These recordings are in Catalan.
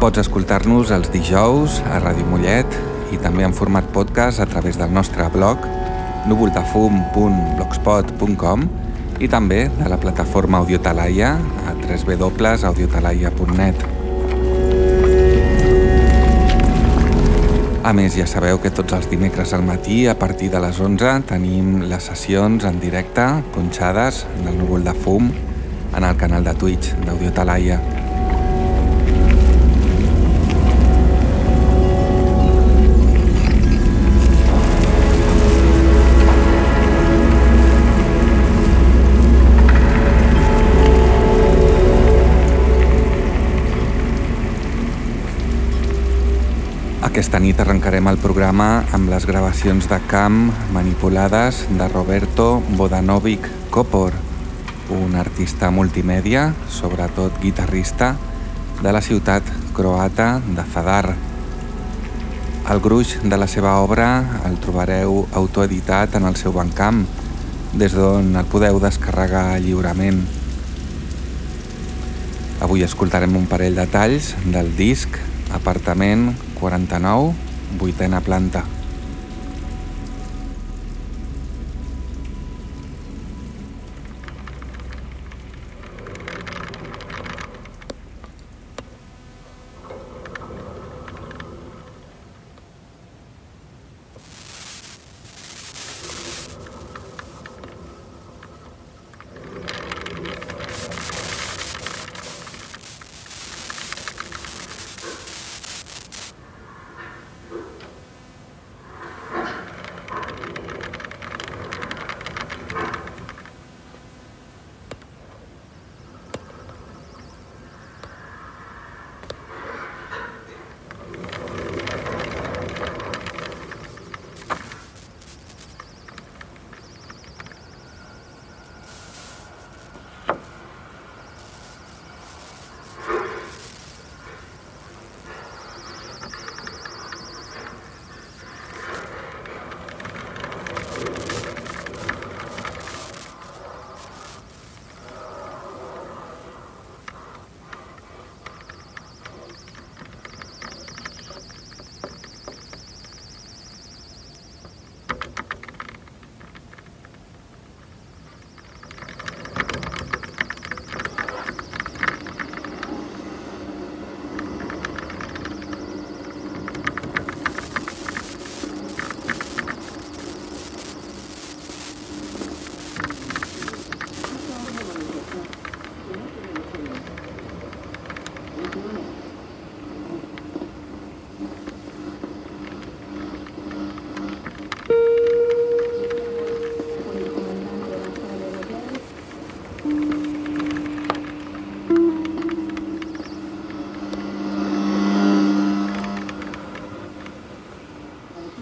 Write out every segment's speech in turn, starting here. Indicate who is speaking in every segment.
Speaker 1: Pots escoltar-nos els dijous a Ràdio Mollet i també en format podcast a través del nostre blog núvoldefum.blogspot.com i també de la plataforma Audiotalaia a www.audiotalaia.net. A més, ja sabeu que tots els dimecres al matí, a partir de les 11, tenim les sessions en directe, punxades del núvol de fum, en el canal de Twitch d'Audio Talaia. Aquesta nit arrencarem el programa amb les gravacions de camp manipulades de Roberto Bodanovic Kopor, un artista multimèdia, sobretot guitarrista, de la ciutat croata de Zadar. El gruix de la seva obra el trobareu autoeditat en el seu bancamp, des d'on el podeu descarregar lliurement. Avui escoltarem un parell de talls del disc Apartament 49, vuitena planta.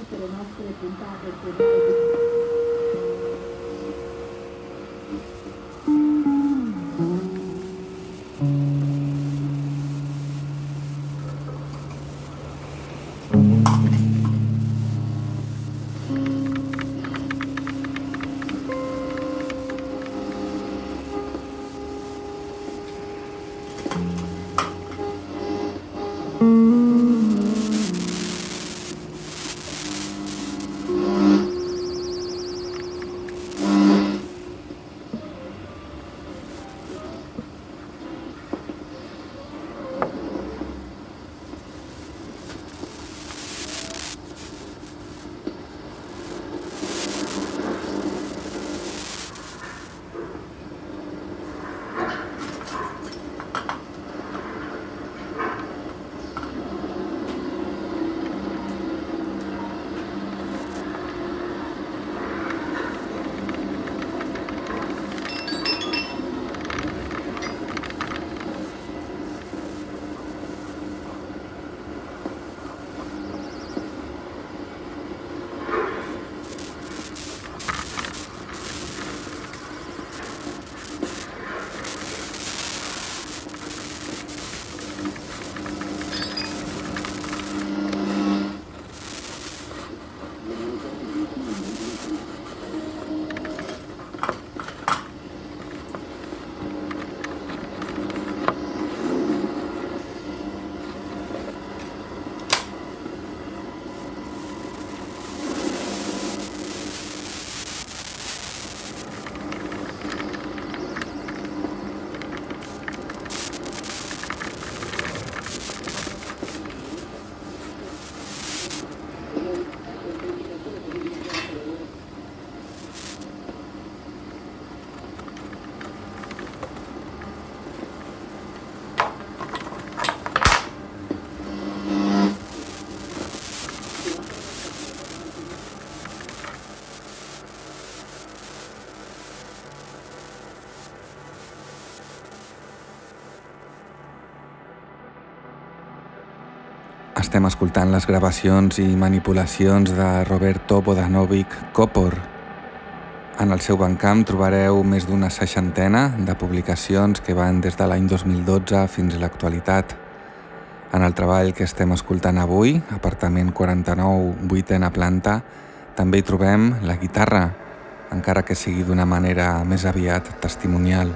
Speaker 1: se le nostre puntate sono... estem escoltant les gravacions i manipulacions de Roberto Bodanovic Copor. En el seu bancamp trobareu més d'una seixantena de publicacions que van des de l'any 2012 fins a l'actualitat. En el treball que estem escoltant avui, apartament 49, vuitena planta, també hi trobem la guitarra, encara que sigui d'una manera més aviat testimonial.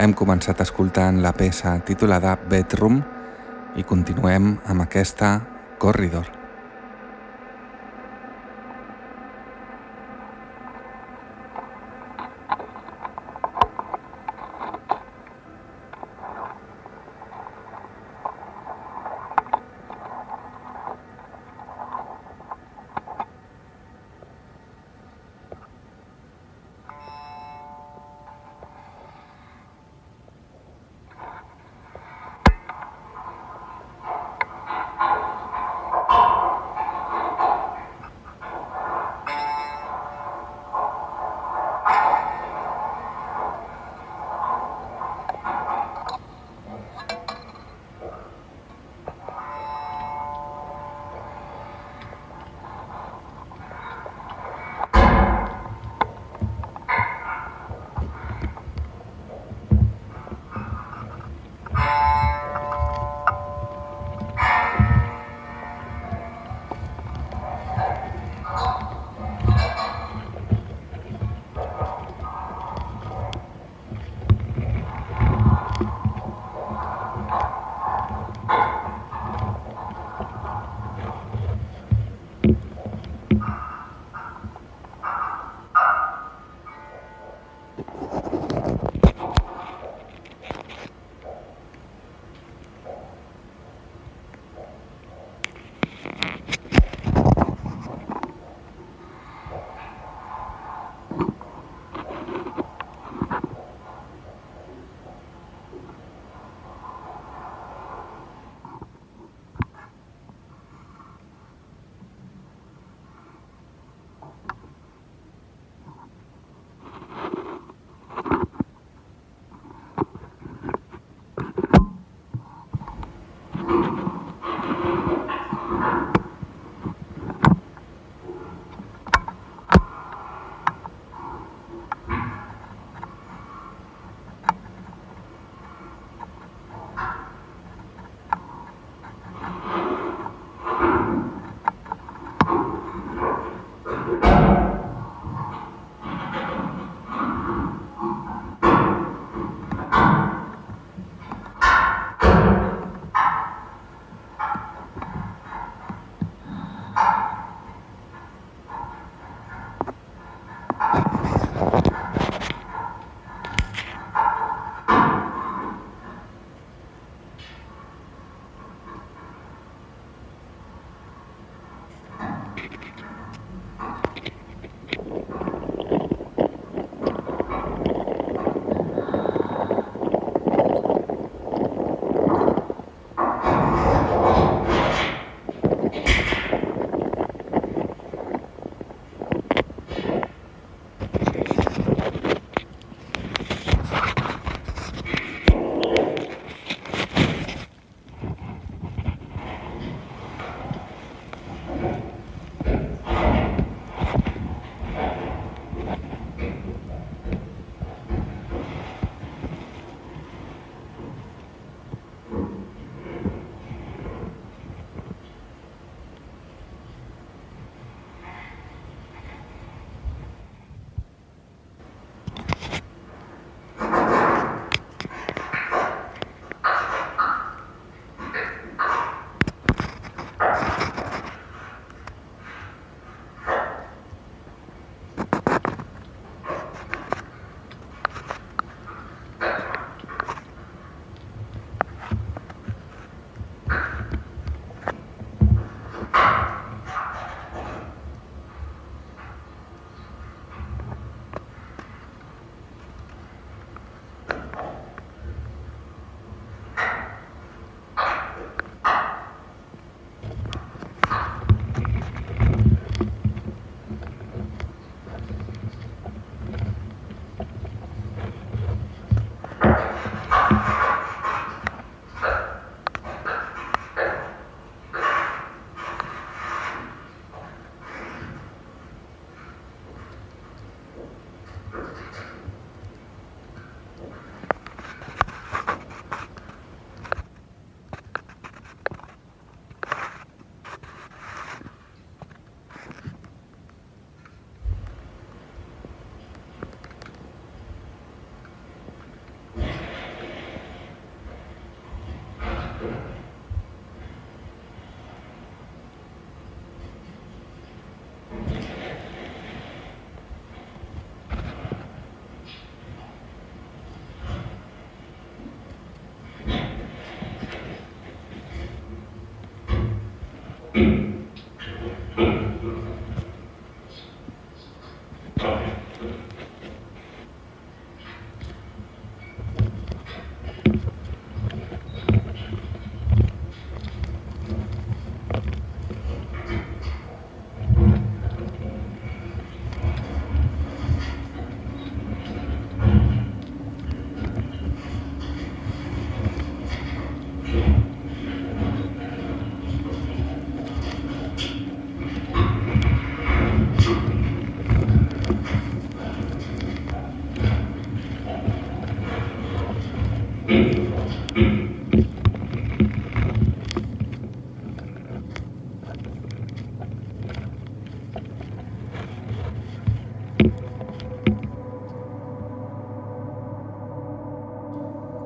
Speaker 1: Hem començat escoltant la peça titulada Bedroom i continuem amb aquesta Corridor.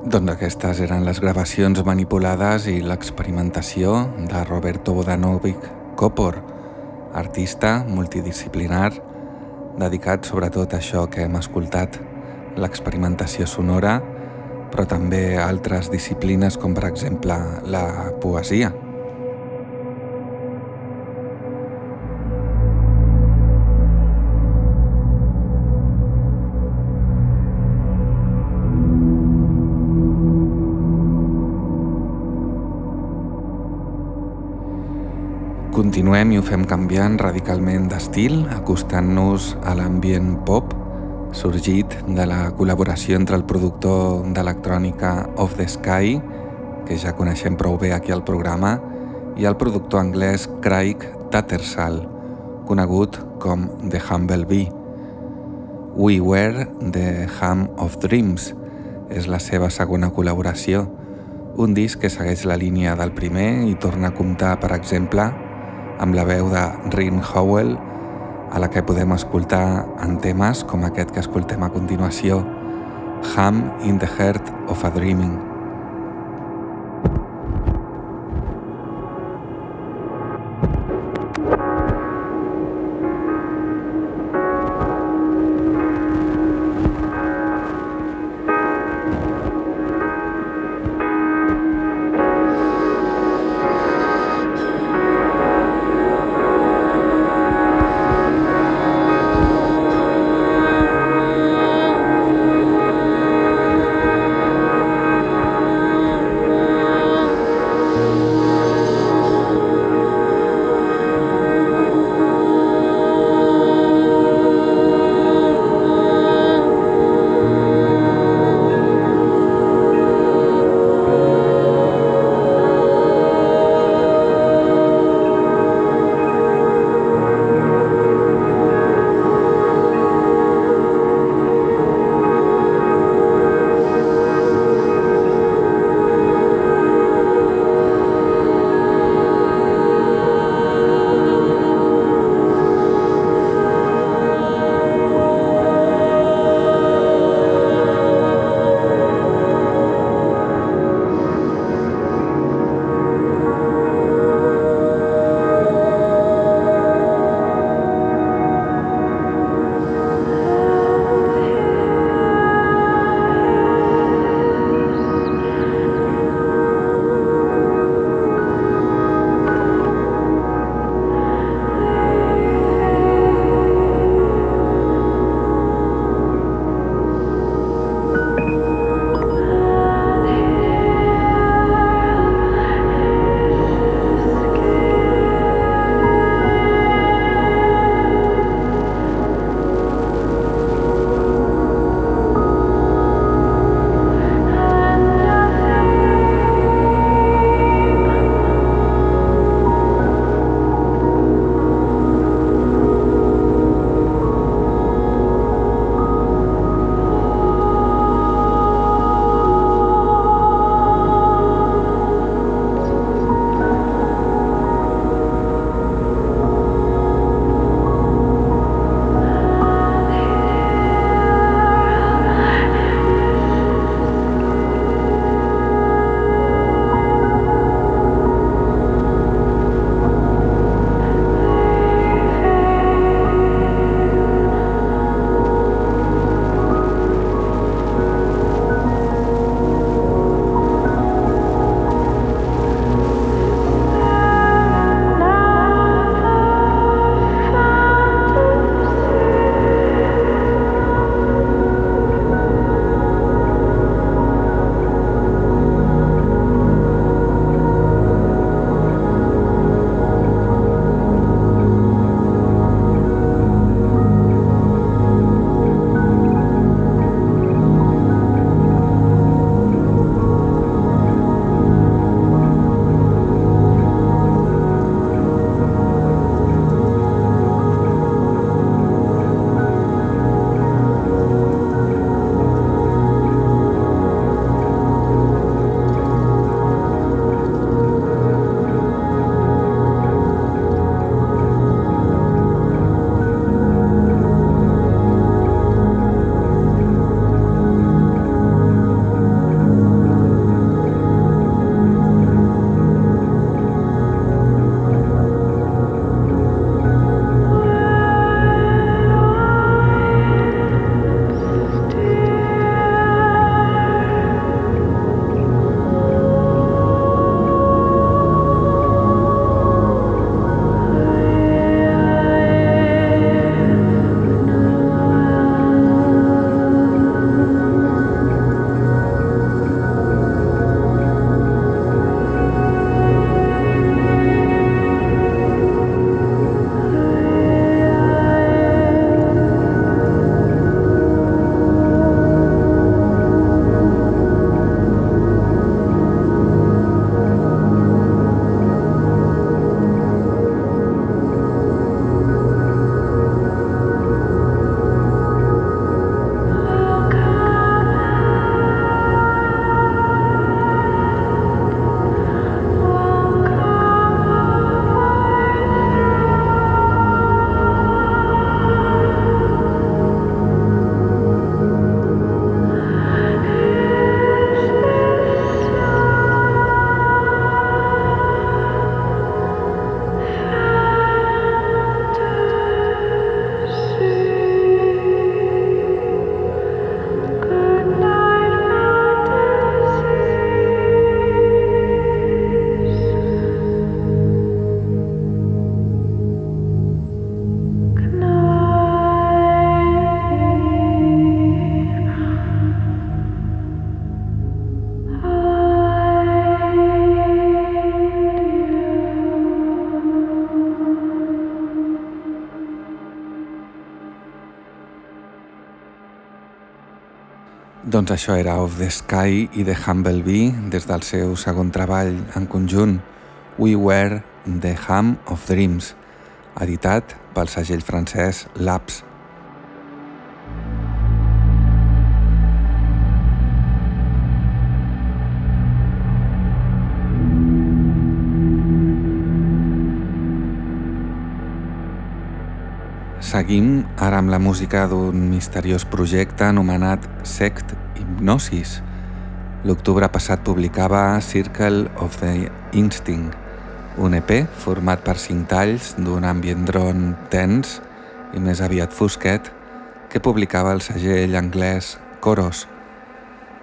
Speaker 1: Doncs aquestes eren les gravacions manipulades i l'experimentació de Roberto Bodanovic Kopor, artista multidisciplinar dedicat sobretot a això que hem escoltat, l'experimentació sonora, però també altres disciplines com per exemple la poesia. Continuem i ho fem canviant radicalment d'estil, acostant-nos a l'ambient pop, sorgit de la col·laboració entre el productor d'electrònica Of The Sky, que ja coneixem prou bé aquí al programa, i el productor anglès Craig Tattersall, conegut com The Humble Bee. We Were The Ham of Dreams és la seva segona col·laboració, un disc que segueix la línia del primer i torna a comptar, per exemple, amb la veu de Rin Howell, a la que podem escoltar en temes com aquest que escoltem a continuació, Ham in the Heart of a Dreaming. Doncs això era Of the Sky i The Humble Bee des del seu segon treball en conjunt, We Were The Ham of Dreams, editat pel segell francès Labs. Seguim ara amb la música d'un misteriós projecte anomenat Sect Hypnosis. L'octubre passat publicava Circle of the Instinct, un EP format per cinc talls d'un ambient dron tens i més aviat fosquet que publicava el segell anglès Coros.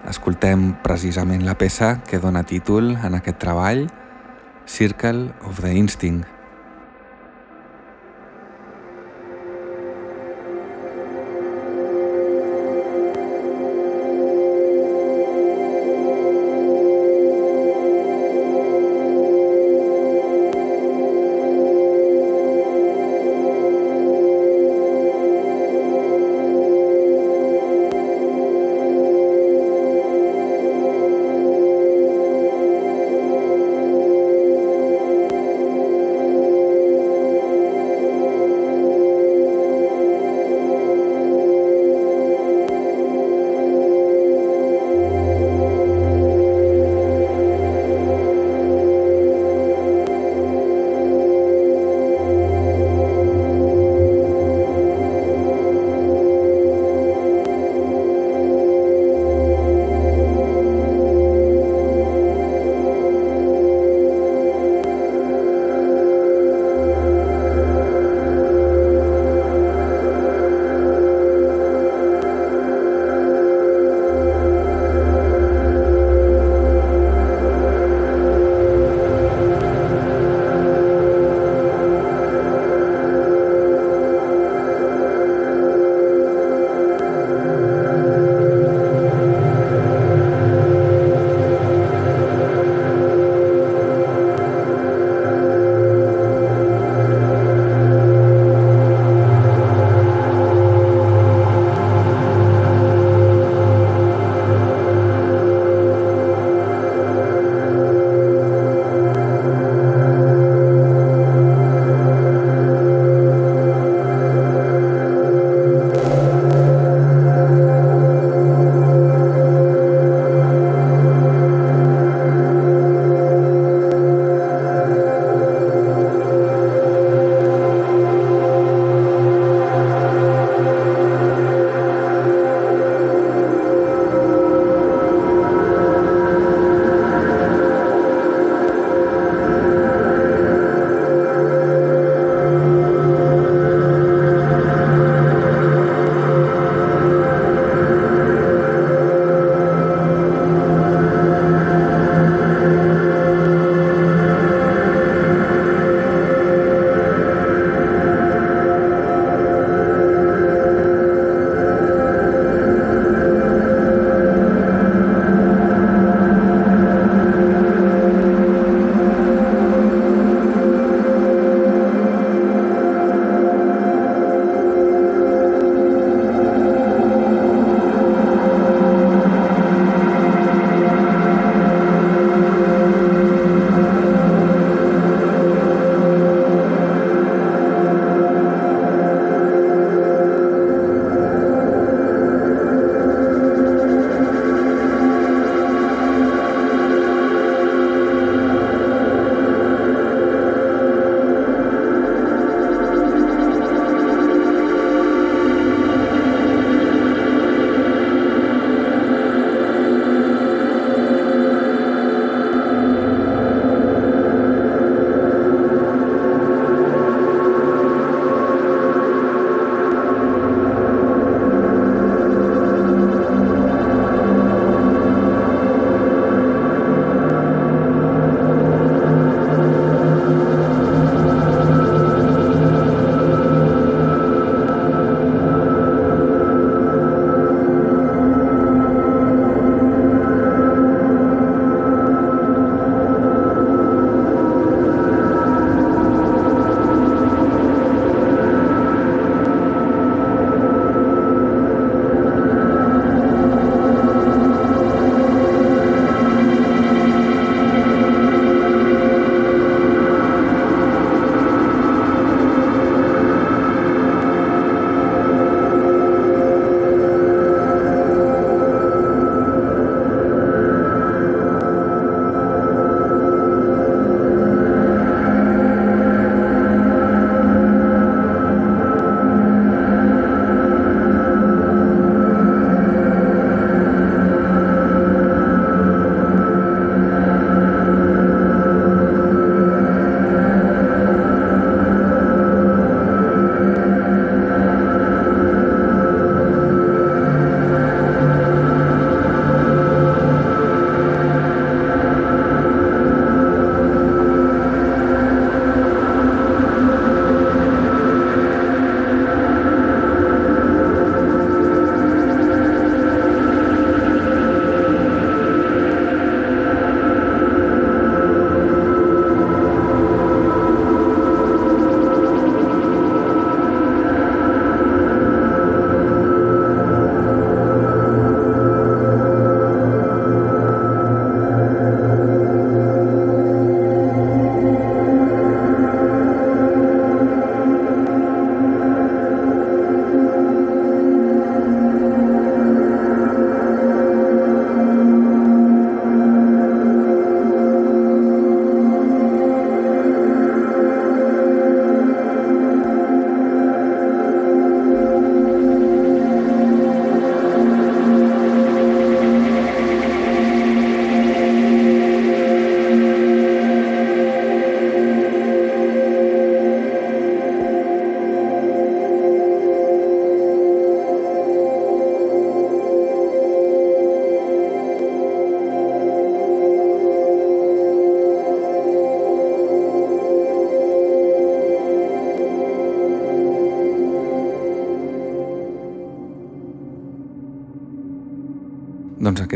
Speaker 1: Escoltem precisament la peça que dona títol en aquest treball, Circle of the Instinct.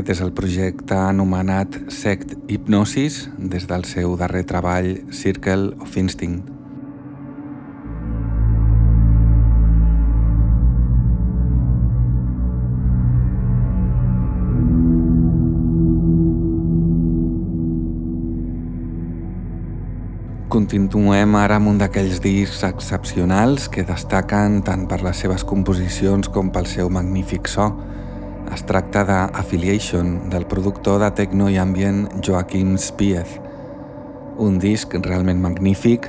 Speaker 1: Aquest és el projecte anomenat Sect Hypnosis des del seu darrer treball Circle of Instinct. Continuem ara amb un d'aquells discs excepcionals que destaquen tant per les seves composicions com pel seu magnífic so. Es tracta de Affiliation, del productor de techno i ambient Joaquim Spieth. Un disc realment magnífic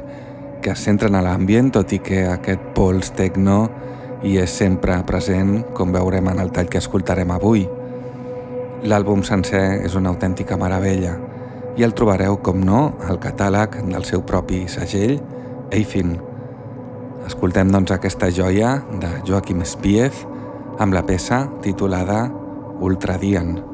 Speaker 1: que es centra en l'ambient, tot i que aquest pols techno hi és sempre present, com veurem en el tall que escoltarem avui. L'àlbum sencer és una autèntica meravella i el trobareu, com no, al catàleg del seu propi segell, Eifin. Escoltem doncs aquesta joia de Joaquim Spiez amb la peça titulada Ultradian.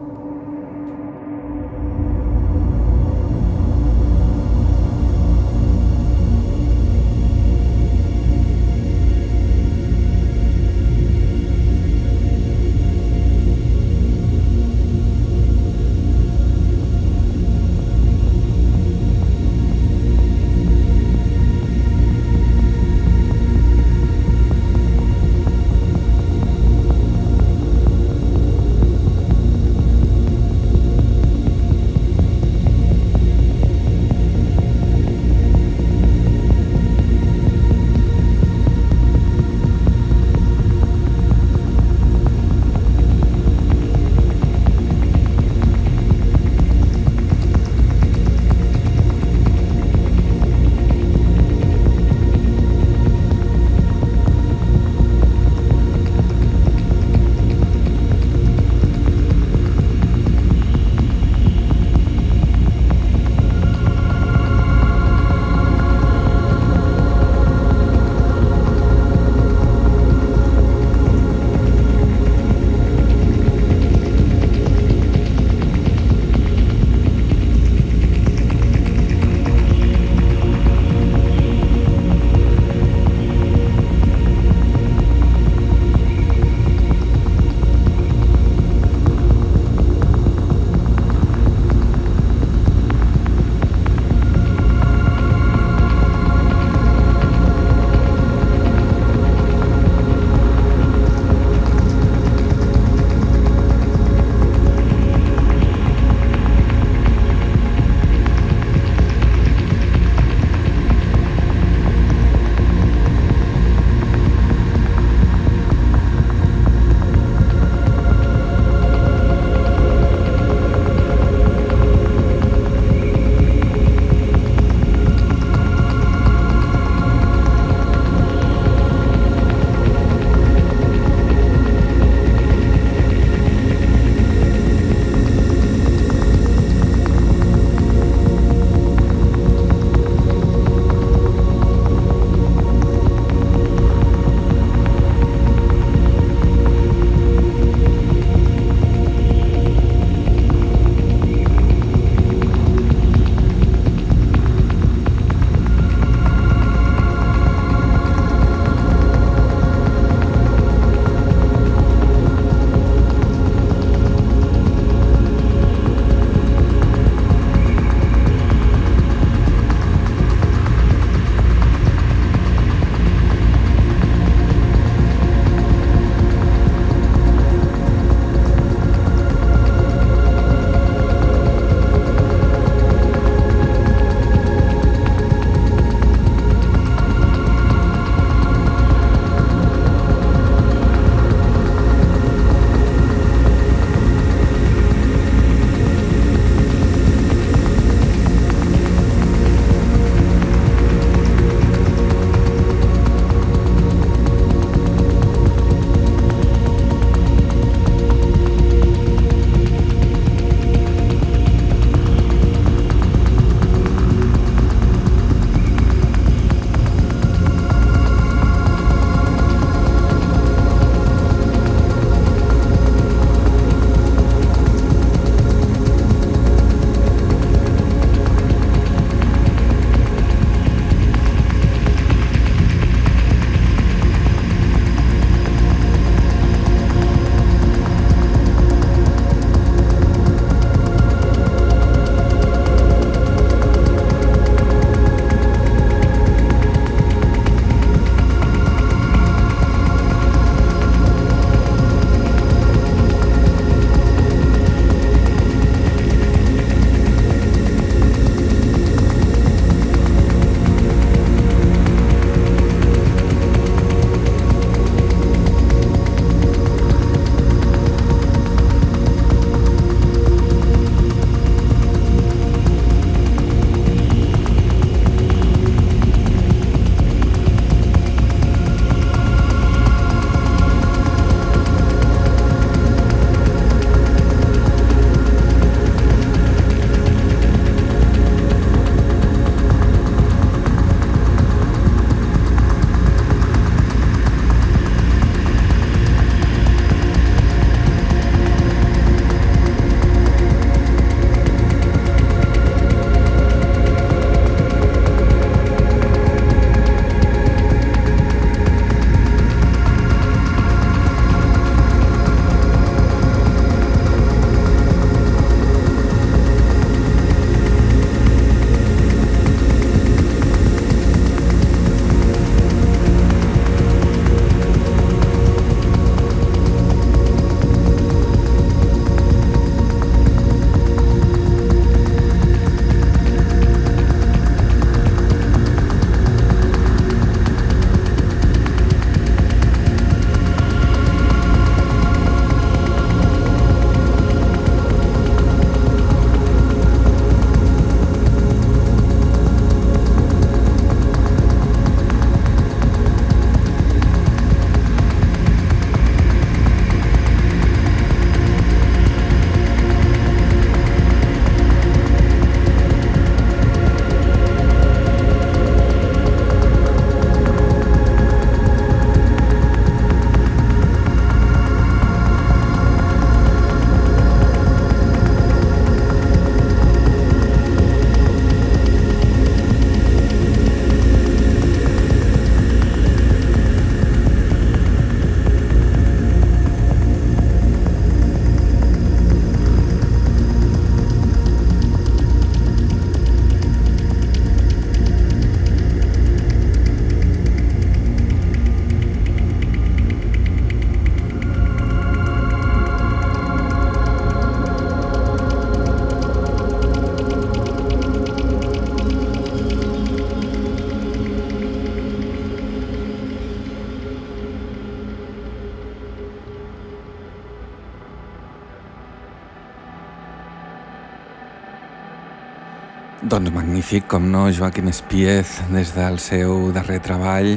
Speaker 1: Doncs magnífic, com no, Joaquim Espiez, des del seu darrer treball,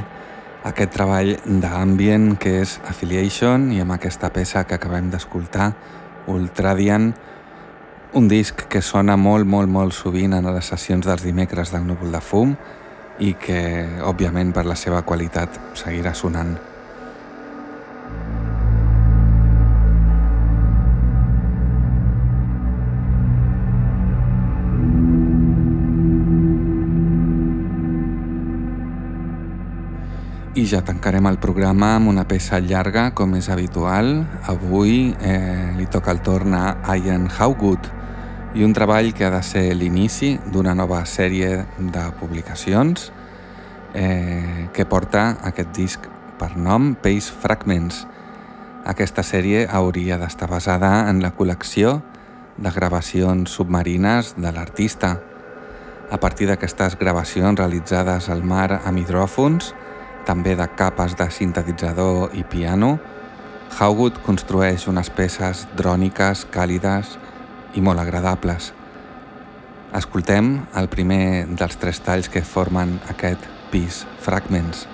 Speaker 1: aquest treball d'ambient que és Affiliation i amb aquesta peça que acabem d'escoltar, Ultradian, un disc que sona molt, molt, molt sovint en les sessions dels dimecres del Núvol de Fum i que, òbviament, per la seva qualitat seguirà sonant. I ja tancarem el programa amb una peça llarga, com és habitual. Avui eh, li toca el torn a Ian Howgood i un treball que ha de ser l'inici d'una nova sèrie de publicacions eh, que porta aquest disc per nom Pace Fragments. Aquesta sèrie hauria d'estar basada en la col·lecció de gravacions submarines de l'artista. A partir d'aquestes gravacions realitzades al mar amb hidròfons, també de capes de sintetitzador i piano, Howwood construeix unes peces dròniques, càlides i molt agradables. Escoltem el primer dels tres talls que formen aquest pis Fragments.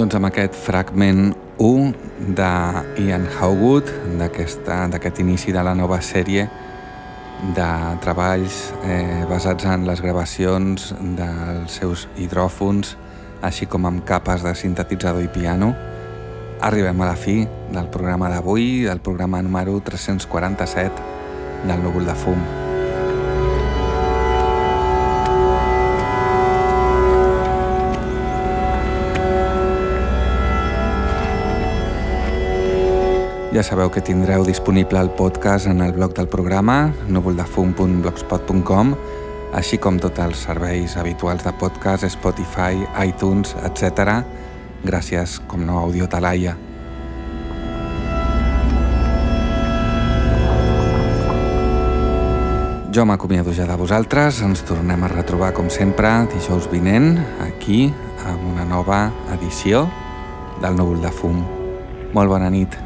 Speaker 1: Doncs amb aquest fragment 1 de Ian Howgood, d'aquest inici de la nova sèrie de treballs eh, basats en les gravacions dels seus hidròfons, així com amb capes de sintetitzador i piano, arribem a la fi del programa d'avui, del programa número 347 del Núvol de Fum. Ja sabeu que tindreu disponible el podcast en el blog del programa núvoldefum.blogspot.com així com tots els serveis habituals de podcast, Spotify, iTunes, etc. Gràcies, com no, Audio Talaia. Jo m'acomiado ja de vosaltres, ens tornem a retrobar com sempre dijous vinent, aquí, amb una nova edició del Núvol de Fum. Molt bona nit.